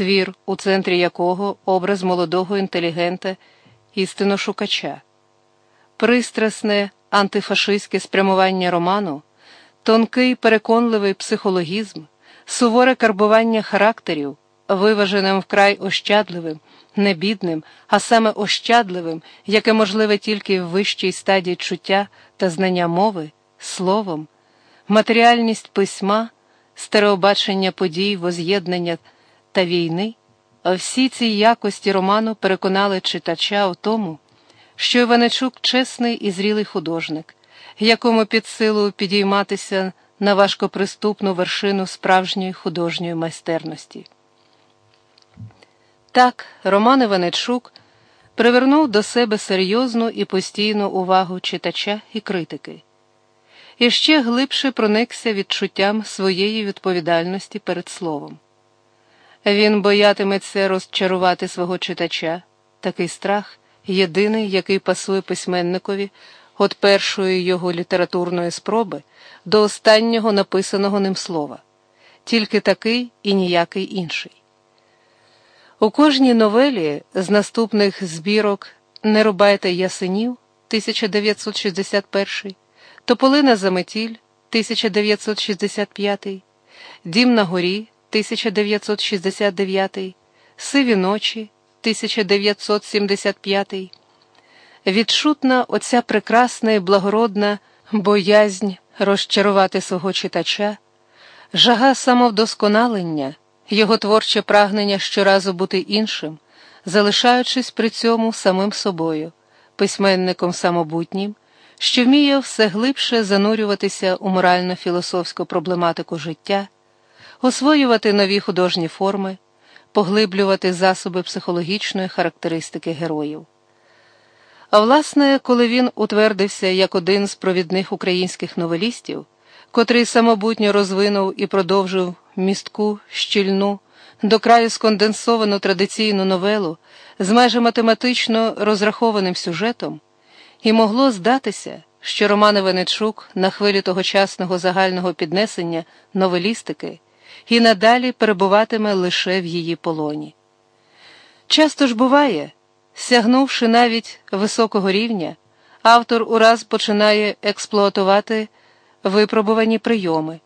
твір, у центрі якого образ молодого інтелігента, істиношукача, пристрасне антифашистське спрямування роману, тонкий переконливий психологізм, суворе карбування характерів, виваженим вкрай ощадливим, не бідним, а саме ощадливим, яке можливе тільки в вищій стадії чуття та знання мови, словом, матеріальність письма, стереобачення подій, воз'єднання та війни, всі ці якості роману переконали читача у тому, що Іваничук чесний і зрілий художник, якому під силу підійматися на важкоприступну вершину справжньої художньої майстерності. Так, Роман Іваничук привернув до себе серйозну і постійну увагу читача і критики, і ще глибше проникся відчуттям своєї відповідальності перед словом. Він боятиметься розчарувати свого читача, такий страх єдиний, який пасує письменникові від першої його літературної спроби до останнього написаного ним слова, тільки такий і ніякий інший. У кожній новелі з наступних збірок Не рубайте ясенів 1961, Тополина Заметіль 1965, Дім на горі 1969, Сиві ночі 1975. Відчутна оця прекрасна і благородна боязнь розчарувати свого читача, жага самовдосконалення його творче прагнення щоразу бути іншим, залишаючись при цьому самим собою, письменником самобутнім, що вміє все глибше занурюватися у морально-філософську проблематику життя, освоювати нові художні форми, поглиблювати засоби психологічної характеристики героїв. А власне, коли він утвердився як один з провідних українських новелістів, котрий самобутньо розвинув і продовжив містку, щільну, до краю сконденсовану традиційну новелу з майже математично розрахованим сюжетом, і могло здатися, що Роман Іваничук на хвилі тогочасного загального піднесення новелістики і надалі перебуватиме лише в її полоні. Часто ж буває, сягнувши навіть високого рівня, автор ураз починає експлуатувати випробувані прийоми,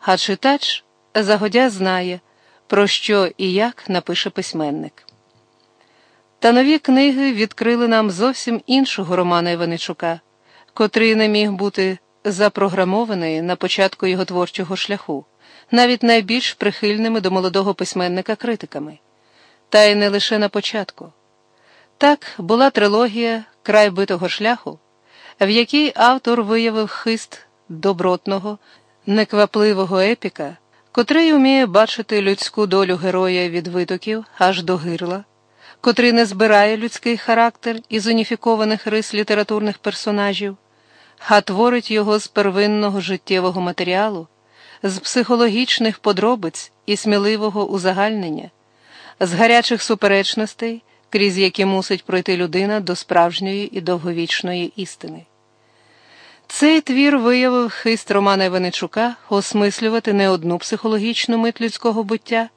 а читач загодя знає, про що і як напише письменник. Та нові книги відкрили нам зовсім іншого Романа Іваничука, котрий не міг бути запрограмований на початку його творчого шляху, навіть найбільш прихильними до молодого письменника критиками. Та й не лише на початку. Так була трилогія Край битого шляху, в якій автор виявив хист добротного, неквапливого епіка котрий уміє бачити людську долю героя від витоків аж до гирла, котрий не збирає людський характер із уніфікованих рис літературних персонажів, а творить його з первинного життєвого матеріалу, з психологічних подробиць і сміливого узагальнення, з гарячих суперечностей, крізь які мусить пройти людина до справжньої і довговічної істини. Цей твір виявив хист Романа Іваничука осмислювати не одну психологічну мить людського буття,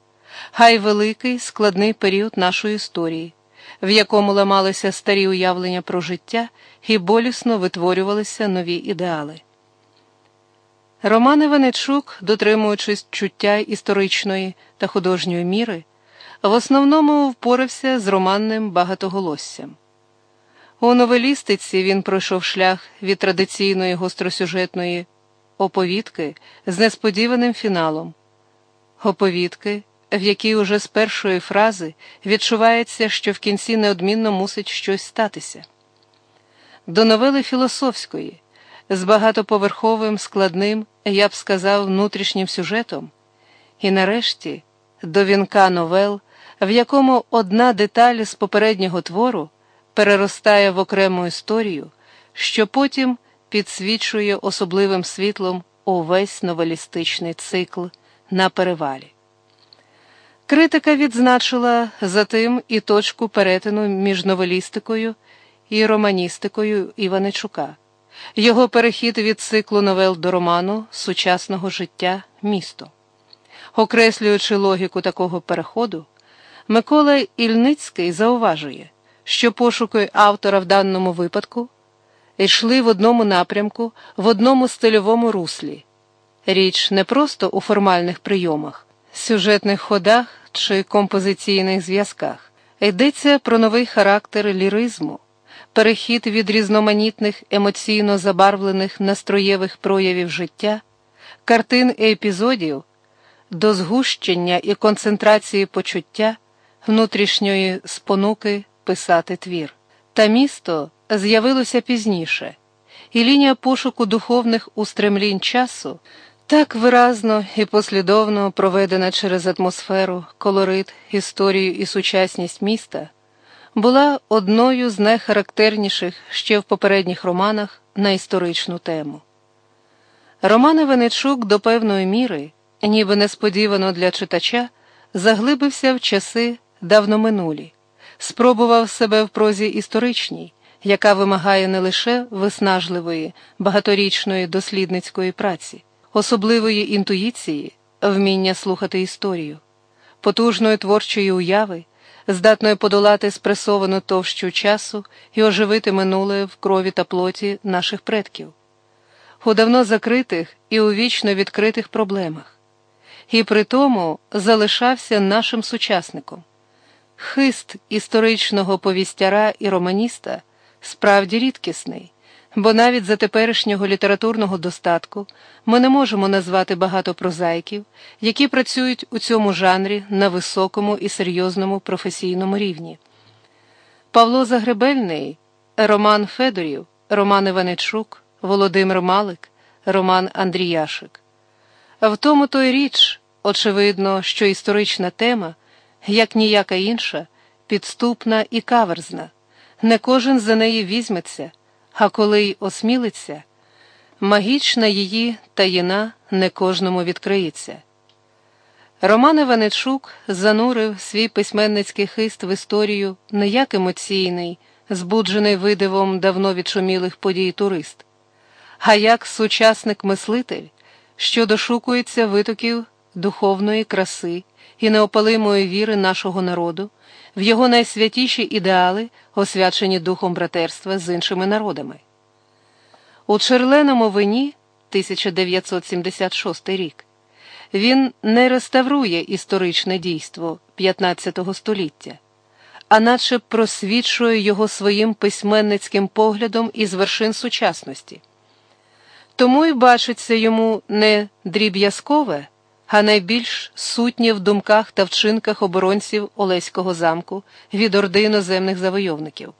а й великий складний період нашої історії, в якому ламалися старі уявлення про життя і болісно витворювалися нові ідеали. Роман Іваничук, дотримуючись чуття історичної та художньої міри, в основному впорався з романним багатоголоссям. У новелістиці він пройшов шлях від традиційної гостросюжетної оповідки з несподіваним фіналом, оповідки, в якій уже з першої фрази відчувається, що в кінці неодмінно мусить щось статися. До новели філософської, з багатоповерховим, складним, я б сказав, внутрішнім сюжетом, і нарешті до вінка новел, в якому одна деталь з попереднього твору переростає в окрему історію, що потім підсвічує особливим світлом увесь новелістичний цикл на перевалі. Критика відзначила затим і точку перетину між новелістикою і романістикою Іваничука, його перехід від циклу новел до роману сучасного життя місто. Окреслюючи логіку такого переходу, Микола Ільницький зауважує, що пошуки автора в даному випадку йшли в одному напрямку, в одному стильовому руслі. Річ не просто у формальних прийомах, сюжетних ходах чи композиційних зв'язках, йдеться про новий характер ліризму, перехід від різноманітних емоційно забарвлених настроєвих проявів життя, картин і епізодів до згущення і концентрації почуття внутрішньої спонуки писати твір. Та місто з'явилося пізніше, і лінія пошуку духовних устремлінь часу так виразно і послідовно проведена через атмосферу, колорит, історію і сучасність міста, була одною з найхарактерніших ще в попередніх романах на історичну тему. Роман Венечук до певної міри, ніби несподівано для читача, заглибився в часи давно минулі, спробував себе в прозі історичній, яка вимагає не лише виснажливої, багаторічної дослідницької праці, особливої інтуїції, вміння слухати історію, потужної творчої уяви, здатної подолати спресовану товщу часу і оживити минуле в крові та плоті наших предків, у давно закритих і у вічно відкритих проблемах, і при тому залишався нашим сучасником. Хист історичного повістяра і романіста справді рідкісний, бо навіть за теперішнього літературного достатку ми не можемо назвати багато прозаїків, які працюють у цьому жанрі на високому і серйозному професійному рівні. Павло Загребельний, Роман Федорів, Роман Іваничук, Володимир Малик, Роман Андріяшик. В тому то й річ, очевидно, що історична тема як ніяка інша, підступна і каверзна, не кожен за неї візьметься, а коли й осмілиться, магічна її таїна не кожному відкриється. Роман Іваничук занурив свій письменницький хист в історію не як емоційний, збуджений видивом давно відшумілих подій турист, а як сучасник мислитель, що дошукується витоків духовної краси і неопалимої віри нашого народу, в його найсвятіші ідеали, освячені духом братерства з іншими народами. У черленому вині 1976 рік він не реставрує історичне дійство 15 століття, а наче просвічує його своїм письменницьким поглядом із вершин сучасності. Тому й бачиться йому не дріб'язкове а найбільш сутні в думках та вчинках оборонців Олеського замку від орди іноземних завойовників.